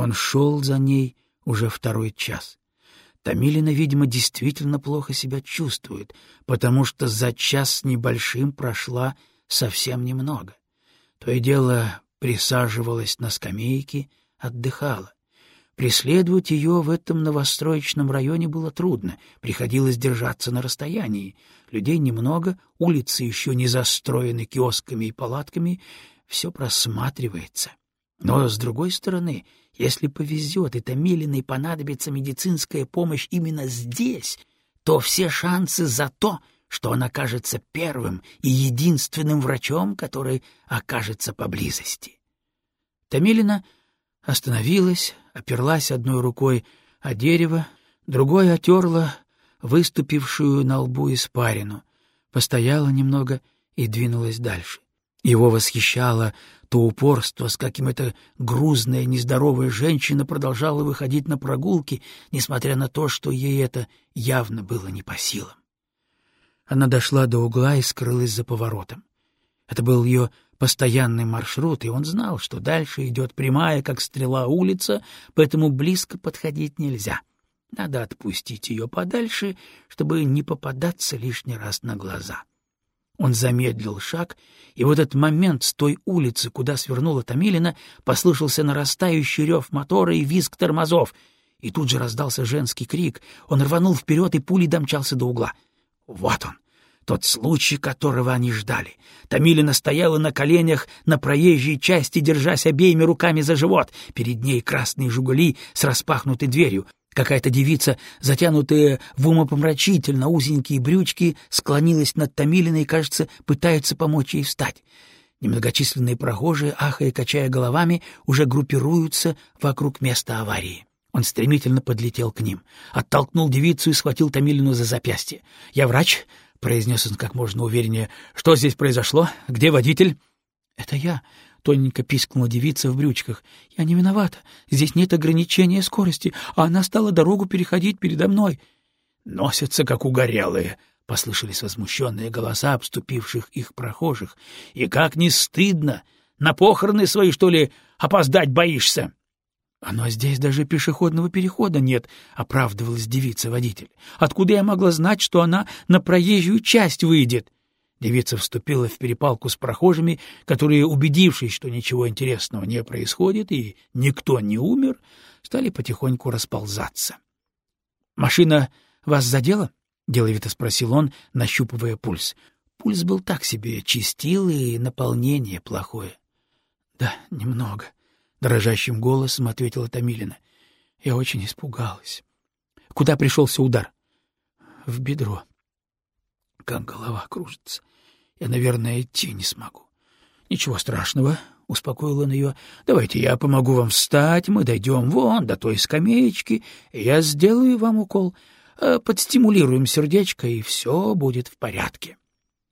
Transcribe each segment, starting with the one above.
Он шел за ней уже второй час. Томилина, видимо, действительно плохо себя чувствует, потому что за час с небольшим прошла совсем немного. То и дело присаживалась на скамейке, отдыхала. Преследовать ее в этом новостроечном районе было трудно, приходилось держаться на расстоянии. Людей немного, улицы еще не застроены киосками и палатками, все просматривается. Но, с другой стороны, если повезет и Томилиной понадобится медицинская помощь именно здесь, то все шансы за то, что он окажется первым и единственным врачом, который окажется поблизости. Томилина остановилась, оперлась одной рукой о дерево, другой отерла выступившую на лбу испарину, постояла немного и двинулась дальше. Его восхищало то упорство, с каким эта грузная, нездоровая женщина продолжала выходить на прогулки, несмотря на то, что ей это явно было не по силам. Она дошла до угла и скрылась за поворотом. Это был ее постоянный маршрут, и он знал, что дальше идет прямая, как стрела, улица, поэтому близко подходить нельзя. Надо отпустить ее подальше, чтобы не попадаться лишний раз на глаза. Он замедлил шаг, и в этот момент с той улицы, куда свернула Томилина, послышался нарастающий рев мотора и визг тормозов, и тут же раздался женский крик. Он рванул вперед и пулей домчался до угла. Вот он! Тот случай, которого они ждали. Томилина стояла на коленях на проезжей части, держась обеими руками за живот. Перед ней красные «Жигули» с распахнутой дверью. Какая-то девица, затянутая в умопомрачительно узенькие брючки, склонилась над Томилиной и, кажется, пытается помочь ей встать. Немногочисленные прохожие, ахая качая головами, уже группируются вокруг места аварии. Он стремительно подлетел к ним, оттолкнул девицу и схватил Томилину за запястье. «Я врач, — произнес он как можно увереннее. — Что здесь произошло? Где водитель? — Это я, — тоненько пискнула девица в брючках. — Я не виновата. Здесь нет ограничения скорости, а она стала дорогу переходить передо мной. — Носятся, как угорелые, — послышались возмущенные голоса обступивших их прохожих. — И как не стыдно! На похороны свои, что ли, опоздать боишься? — «А «Но здесь даже пешеходного перехода нет», — оправдывалась девица-водитель. «Откуда я могла знать, что она на проезжую часть выйдет?» Девица вступила в перепалку с прохожими, которые, убедившись, что ничего интересного не происходит и никто не умер, стали потихоньку расползаться. «Машина вас задела?» — деловито спросил он, нащупывая пульс. Пульс был так себе, чистил и наполнение плохое. «Да, немного», — дрожащим голосом ответила Томилина. Я очень испугалась. — Куда пришелся удар? — В бедро. Как голова кружится. Я, наверное, идти не смогу. — Ничего страшного, — успокоил он ее. — Давайте я помогу вам встать, мы дойдем вон до той скамеечки, я сделаю вам укол. Э, подстимулируем сердечко, и все будет в порядке.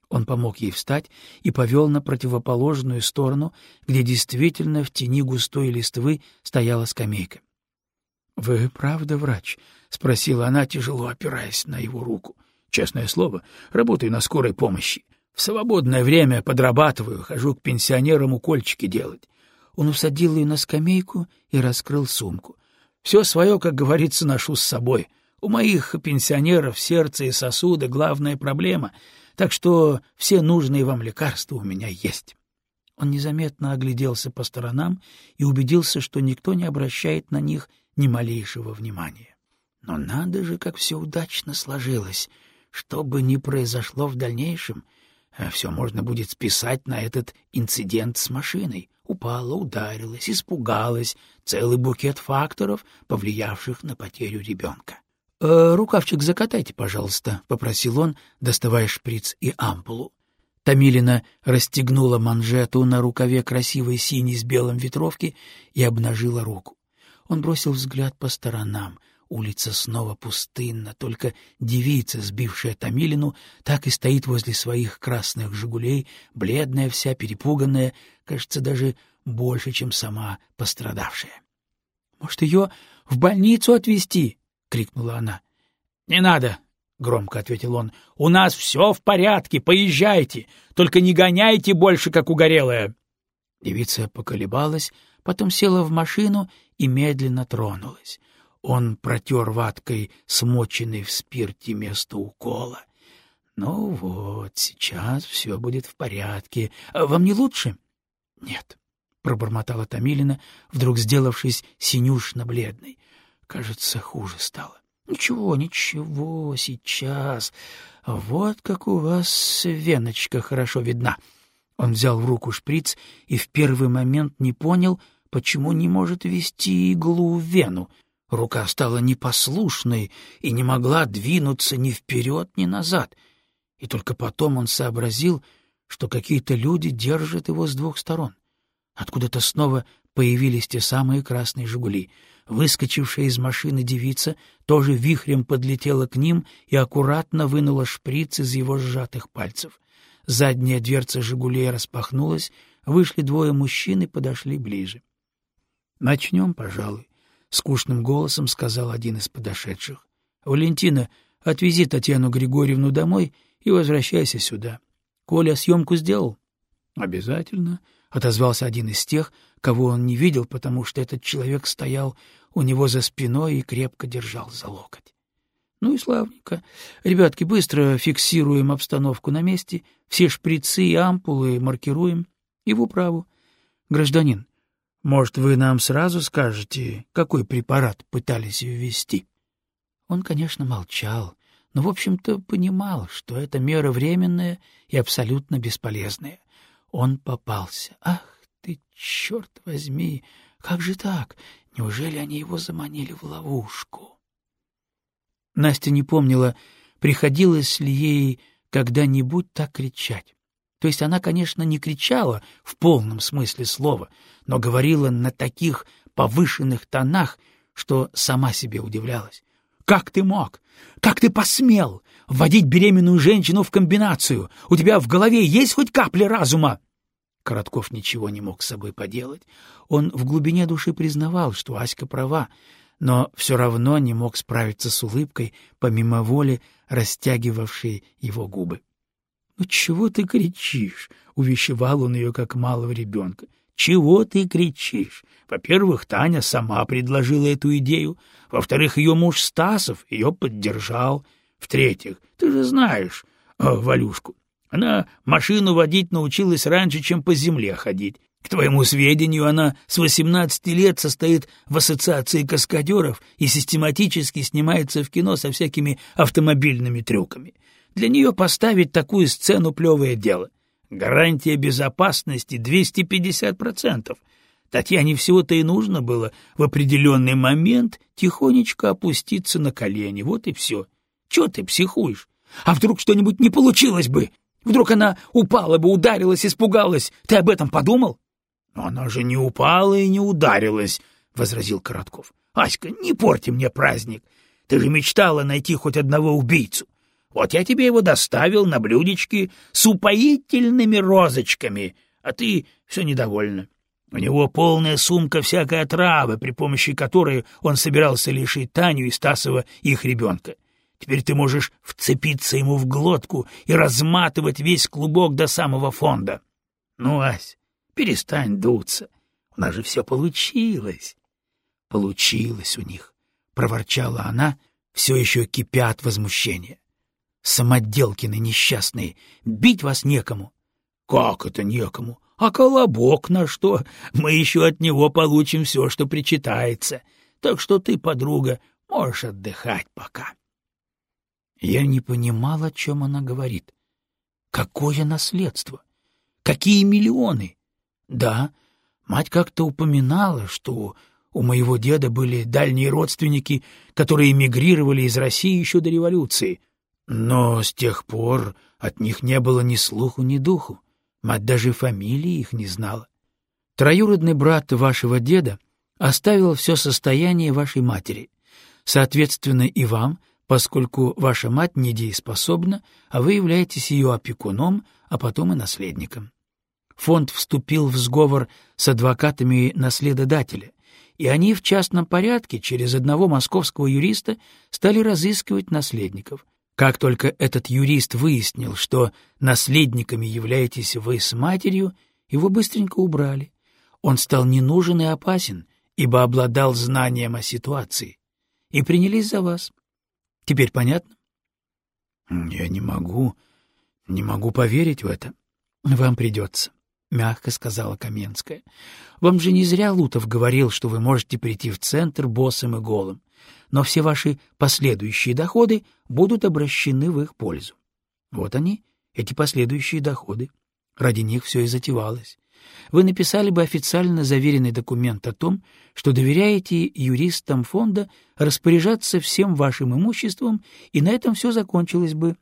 Он помог ей встать и повел на противоположную сторону, где действительно в тени густой листвы стояла скамейка. — Вы правда врач? — спросила она, тяжело опираясь на его руку. — Честное слово, работаю на скорой помощи. В свободное время подрабатываю, хожу к пенсионерам укольчики делать. Он усадил ее на скамейку и раскрыл сумку. Все свое, как говорится, ношу с собой. У моих пенсионеров сердце и сосуды — главная проблема — так что все нужные вам лекарства у меня есть. Он незаметно огляделся по сторонам и убедился, что никто не обращает на них ни малейшего внимания. Но надо же, как все удачно сложилось. Что бы ни произошло в дальнейшем, все можно будет списать на этот инцидент с машиной. Упала, ударилась, испугалась, целый букет факторов, повлиявших на потерю ребенка. «Э, «Рукавчик закатайте, пожалуйста», — попросил он, доставая шприц и ампулу. Томилина расстегнула манжету на рукаве красивой синей с белым ветровки и обнажила руку. Он бросил взгляд по сторонам. Улица снова пустынна, только девица, сбившая Томилину, так и стоит возле своих красных «Жигулей», бледная вся, перепуганная, кажется, даже больше, чем сама пострадавшая. — Может, ее в больницу отвезти? — крикнула она. — Не надо, — громко ответил он. — У нас все в порядке, поезжайте, только не гоняйте больше, как угорелая. Девица поколебалась, потом села в машину и медленно тронулась. Он протер ваткой смоченный в спирте место укола. «Ну вот, сейчас все будет в порядке. А вам не лучше?» «Нет», — пробормотала Томилина, вдруг сделавшись синюшно-бледной. «Кажется, хуже стало». «Ничего, ничего, сейчас. Вот как у вас веночка хорошо видна». Он взял в руку шприц и в первый момент не понял, почему не может ввести иглу в вену. Рука стала непослушной и не могла двинуться ни вперед, ни назад. И только потом он сообразил, что какие-то люди держат его с двух сторон. Откуда-то снова появились те самые красные «Жигули». Выскочившая из машины девица тоже вихрем подлетела к ним и аккуратно вынула шприц из его сжатых пальцев. Задняя дверца «Жигулей» распахнулась, вышли двое мужчин и подошли ближе. — Начнем, пожалуй, — скучным голосом сказал один из подошедших. — Валентина, отвези Татьяну Григорьевну домой и возвращайся сюда. Коля съемку сделал? — Обязательно, — отозвался один из тех, кого он не видел, потому что этот человек стоял у него за спиной и крепко держал за локоть. Ну и славненько. Ребятки, быстро фиксируем обстановку на месте, все шприцы и ампулы маркируем и в управу. Гражданин, может, вы нам сразу скажете, какой препарат пытались ввести? Он, конечно, молчал, но, в общем-то, понимал, что эта мера временная и абсолютно бесполезная. Он попался. Ах ты, черт возьми! Как же так? Неужели они его заманили в ловушку? Настя не помнила, приходилось ли ей когда-нибудь так кричать. То есть она, конечно, не кричала в полном смысле слова, но говорила на таких повышенных тонах, что сама себе удивлялась. «Как ты мог? Как ты посмел вводить беременную женщину в комбинацию? У тебя в голове есть хоть капля разума?» Коротков ничего не мог с собой поделать. Он в глубине души признавал, что Аська права, но все равно не мог справиться с улыбкой, помимо воли растягивавшей его губы. «Ну чего ты кричишь?» — увещевал он ее, как малого ребенка. «Чего ты кричишь? Во-первых, Таня сама предложила эту идею. Во-вторых, ее муж Стасов ее поддержал. В-третьих, ты же знаешь э, Валюшку. Она машину водить научилась раньше, чем по земле ходить. К твоему сведению, она с 18 лет состоит в ассоциации каскадеров и систематически снимается в кино со всякими автомобильными трюками. Для нее поставить такую сцену — плевое дело. Гарантия безопасности 250%. Татьяне всего-то и нужно было в определенный момент тихонечко опуститься на колени. Вот и все. Чего ты психуешь? А вдруг что-нибудь не получилось бы? Вдруг она упала бы, ударилась, испугалась. Ты об этом подумал? — она же не упала и не ударилась, — возразил Коротков. — Аська, не порти мне праздник. Ты же мечтала найти хоть одного убийцу. Вот я тебе его доставил на блюдечке с упоительными розочками, а ты все недовольна. У него полная сумка всякой отравы, при помощи которой он собирался лишить Таню и Стасова их ребенка. Теперь ты можешь вцепиться ему в глотку и разматывать весь клубок до самого фонда. Ну, Ась, перестань дуться. У нас же все получилось. Получилось у них, — проворчала она, все еще кипя от возмущения. Самоделкины несчастные, бить вас некому. Как это некому? А колобок на что? Мы еще от него получим все, что причитается. Так что ты, подруга, можешь отдыхать пока. Я не понимал, о чем она говорит. Какое наследство? Какие миллионы? Да, мать как-то упоминала, что у моего деда были дальние родственники, которые эмигрировали из России еще до революции. Но с тех пор от них не было ни слуху, ни духу. Мать даже фамилии их не знала. Троюродный брат вашего деда оставил все состояние вашей матери. Соответственно, и вам, поскольку ваша мать недееспособна, а вы являетесь ее опекуном, а потом и наследником. Фонд вступил в сговор с адвокатами наследодателя, и они в частном порядке через одного московского юриста стали разыскивать наследников, как только этот юрист выяснил, что наследниками являетесь вы с матерью, его быстренько убрали. Он стал не нужен и опасен, ибо обладал знанием о ситуации, и принялись за вас. Теперь понятно? — Я не могу, не могу поверить в это. — Вам придется, — мягко сказала Каменская. — Вам же не зря Лутов говорил, что вы можете прийти в центр боссом и голым, но все ваши последующие доходы будут обращены в их пользу. Вот они, эти последующие доходы. Ради них все и затевалось. Вы написали бы официально заверенный документ о том, что доверяете юристам фонда распоряжаться всем вашим имуществом, и на этом все закончилось бы.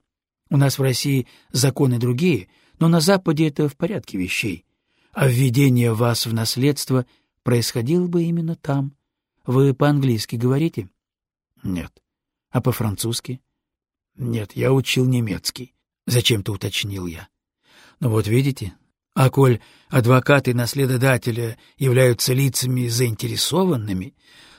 У нас в России законы другие, но на Западе это в порядке вещей. А введение вас в наследство происходило бы именно там. Вы по-английски говорите? Нет. А по-французски? Нет, я учил немецкий. Зачем-то уточнил я. Ну вот видите, а коль адвокаты наследодателя являются лицами заинтересованными,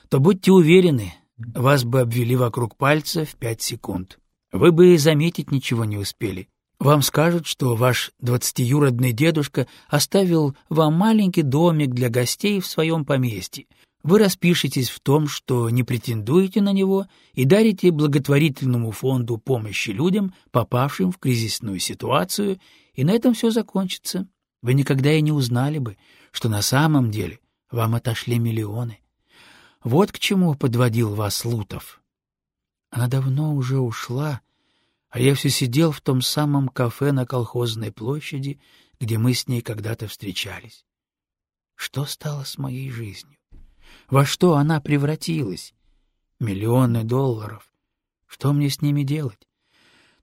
то будьте уверены, вас бы обвели вокруг пальца в пять секунд. Вы бы и заметить ничего не успели. Вам скажут, что ваш двадцатиюродный дедушка оставил вам маленький домик для гостей в своем поместье. Вы распишетесь в том, что не претендуете на него и дарите благотворительному фонду помощи людям, попавшим в кризисную ситуацию, и на этом все закончится. Вы никогда и не узнали бы, что на самом деле вам отошли миллионы. Вот к чему подводил вас Лутов. Она давно уже ушла, а я все сидел в том самом кафе на колхозной площади, где мы с ней когда-то встречались. Что стало с моей жизнью? Во что она превратилась? Миллионы долларов. Что мне с ними делать?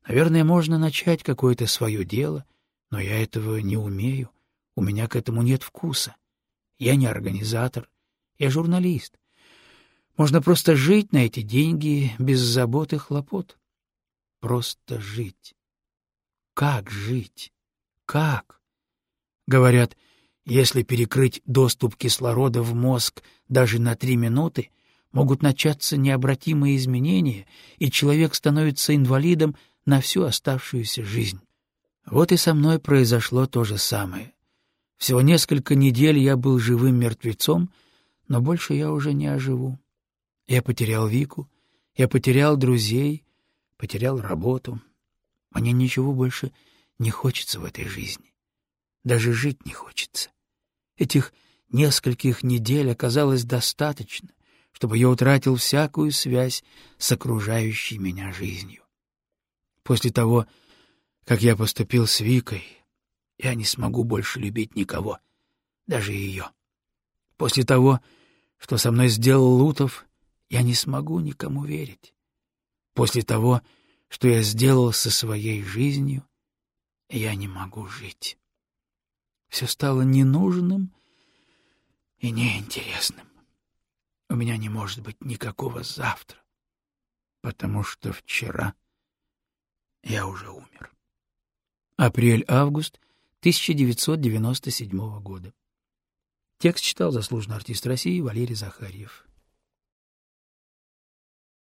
Наверное, можно начать какое-то свое дело, но я этого не умею. У меня к этому нет вкуса. Я не организатор, я журналист. Можно просто жить на эти деньги без забот и хлопот. Просто жить. Как жить? Как? Говорят, если перекрыть доступ кислорода в мозг даже на три минуты, могут начаться необратимые изменения, и человек становится инвалидом на всю оставшуюся жизнь. Вот и со мной произошло то же самое. Всего несколько недель я был живым мертвецом, но больше я уже не оживу. Я потерял Вику, я потерял друзей, потерял работу. Мне ничего больше не хочется в этой жизни. Даже жить не хочется. Этих нескольких недель оказалось достаточно, чтобы я утратил всякую связь с окружающей меня жизнью. После того, как я поступил с Викой, я не смогу больше любить никого, даже ее. После того, что со мной сделал Лутов, я не смогу никому верить. После того, что я сделал со своей жизнью, я не могу жить. Все стало ненужным и неинтересным. У меня не может быть никакого завтра, потому что вчера я уже умер. Апрель-август 1997 года. Текст читал заслуженный артист России Валерий Захарьев.